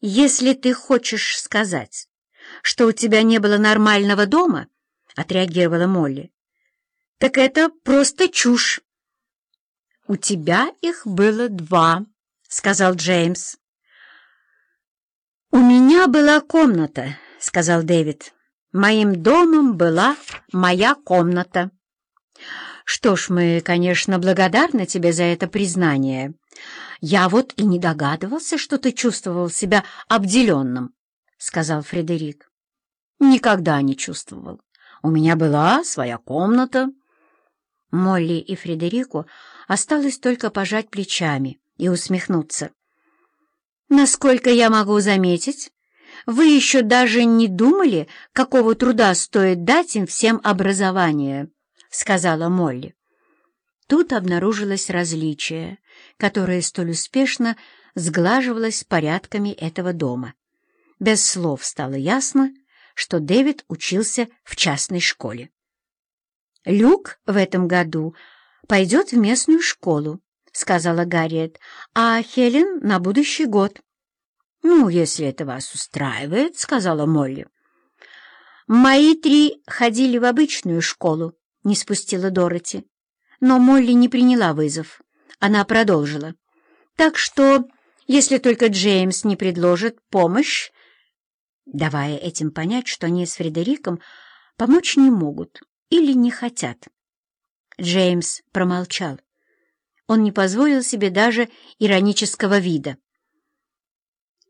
«Если ты хочешь сказать, что у тебя не было нормального дома, — отреагировала Молли, — так это просто чушь». «У тебя их было два», — сказал Джеймс. «У меня была комната», — сказал Дэвид. «Моим домом была моя комната». «Что ж, мы, конечно, благодарны тебе за это признание. Я вот и не догадывался, что ты чувствовал себя обделенным», — сказал Фредерик. «Никогда не чувствовал. У меня была своя комната». Молли и Фредерику осталось только пожать плечами и усмехнуться. «Насколько я могу заметить, вы еще даже не думали, какого труда стоит дать им всем образование». — сказала Молли. Тут обнаружилось различие, которое столь успешно сглаживалось порядками этого дома. Без слов стало ясно, что Дэвид учился в частной школе. «Люк в этом году пойдет в местную школу», — сказала Гарриет, «а Хелен на будущий год». «Ну, если это вас устраивает», — сказала Молли. «Мои три ходили в обычную школу, не спустила Дороти. Но Молли не приняла вызов. Она продолжила. «Так что, если только Джеймс не предложит помощь...» давая этим понять, что они с Фредериком помочь не могут или не хотят. Джеймс промолчал. Он не позволил себе даже иронического вида.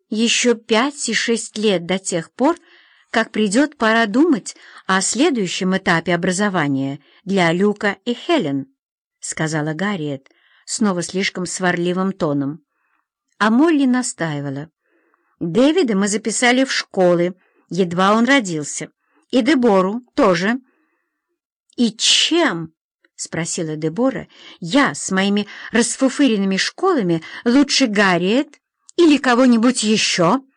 Еще пять и шесть лет до тех пор, как придет пора думать о следующем этапе образования для Люка и Хелен, — сказала Гарриет снова слишком сварливым тоном. А Молли настаивала. Дэвида мы записали в школы, едва он родился, и Дебору тоже. — И чем? — спросила Дебора. — Я с моими расфуфыренными школами лучше Гарриет или кого-нибудь еще? —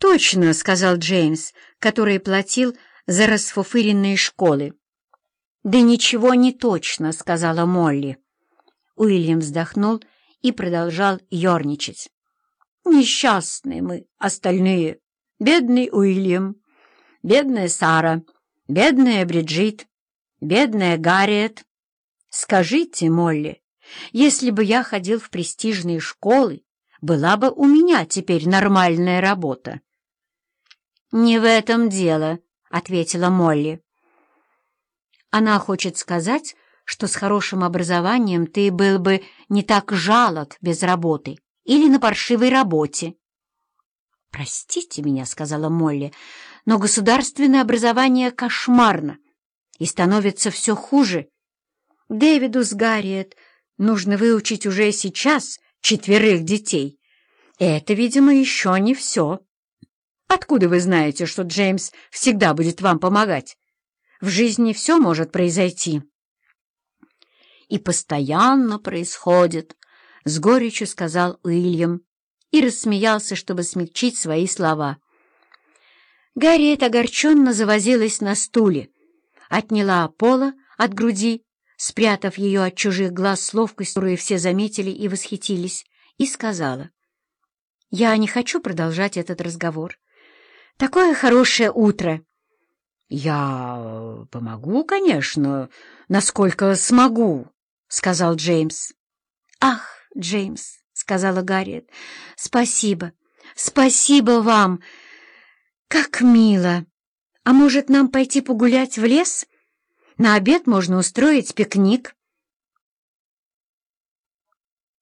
«Точно», — сказал Джеймс, который платил за расфуфыренные школы. «Да ничего не точно», — сказала Молли. Уильям вздохнул и продолжал ерничать. «Несчастные мы, остальные. Бедный Уильям, бедная Сара, бедная Бриджит, бедная Гарриет. Скажите, Молли, если бы я ходил в престижные школы, была бы у меня теперь нормальная работа?» «Не в этом дело», — ответила Молли. «Она хочет сказать, что с хорошим образованием ты был бы не так жалок без работы или на паршивой работе». «Простите меня», — сказала Молли, — «но государственное образование кошмарно и становится все хуже. Дэвиду с нужно выучить уже сейчас четверых детей. Это, видимо, еще не все». Откуда вы знаете, что Джеймс всегда будет вам помогать? В жизни все может произойти. И постоянно происходит, — с горечью сказал Уильям и рассмеялся, чтобы смягчить свои слова. Гарриет огорченно завозилась на стуле, отняла пола от груди, спрятав ее от чужих глаз с ловкостью, которую все заметили и восхитились, и сказала, «Я не хочу продолжать этот разговор. Такое хорошее утро!» «Я помогу, конечно, насколько смогу», — сказал Джеймс. «Ах, Джеймс», — сказала Гарриет, — «спасибо, спасибо вам! Как мило! А может, нам пойти погулять в лес? На обед можно устроить пикник».